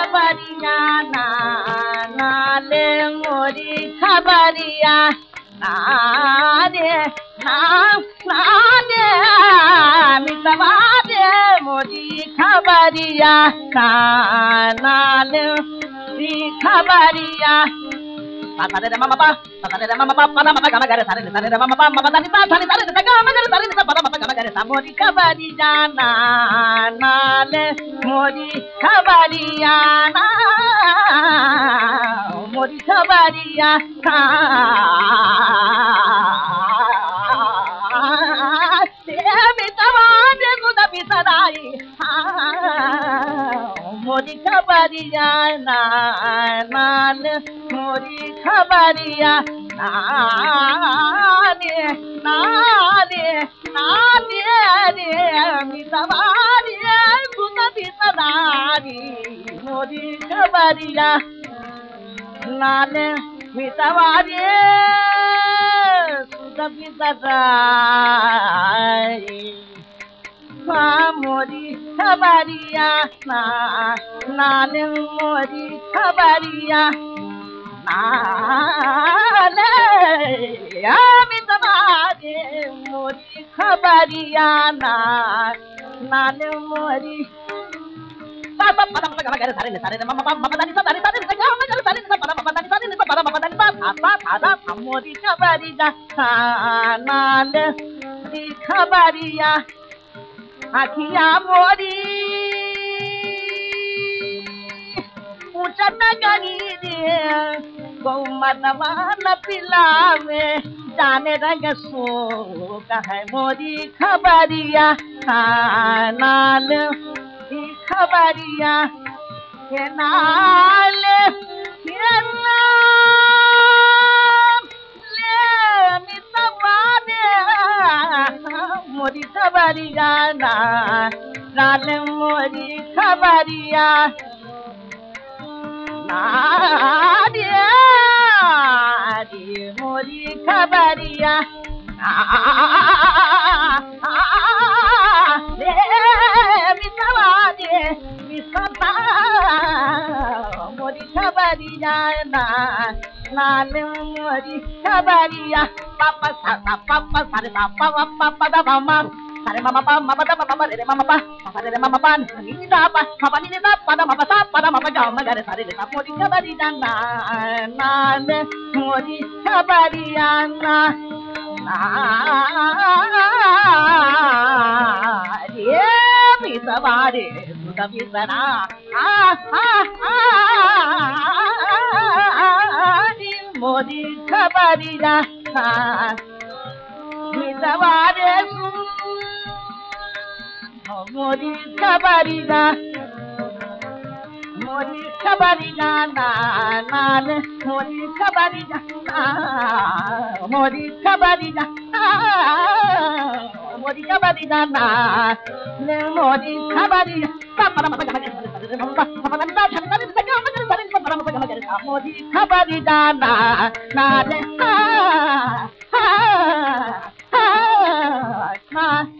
খাবারিয়া, না নালে মরি খাবারিয়া। না রে, না না রে, আমি তোমারে মরি খাবারিয়া। না নালে মরি খাবারিয়া। পাতারে মামা পা মামা পা মামা গামা গারে সারে সারে মামা পা মামা দানি পা সারে সারে দাগা গারে कर सबोरी खबरी जाना नाल मोरी खबरी आना मोरी खबरी आना मोरी खबरिया नाल मोरी खबरिया నాది నాది నాది రే మితవారి గుణది తదారి మోది కబరియా నానే మితవారి సుదపి తదారి मोरी खबरिया ना नान मोरी खबरिया ना আমি তোমারে মরি খবরিয়া না নালে মরি খবরিয়া আখিয়া মরি উঁচা গাড়ি দিয়ে गौमरवा मनवान पिलावे, जाने रंग सो है मोरी खबरिया। नाल खबरिया। के नाल मोरी खबरिया नाल मोरी खबरिया। মোরি খবরিয়া মোরি খবরিয়া না నాలు మరి కబరియా పప్ప సద పప్ప సరదా పవ పప్ప దమ Sare mama pa mama da mama re mama pa mama re mama pa ni da pa mama ni da pa da mama sa pa da mama ga ma re sare re sa mori ka bari da na na le mori ka bari ya na na re mi sa ba re su da mi sa na mori ka bari da mi sa ba re মরিষা বাড়ি না মরিষা বাড়ি না না মরিষা বাড়ি না মরিষা বাড়ি না মরিষা বাড়ি না না মরিষা বাড়ি মরিষা বাড়ি না না রে হা হা হা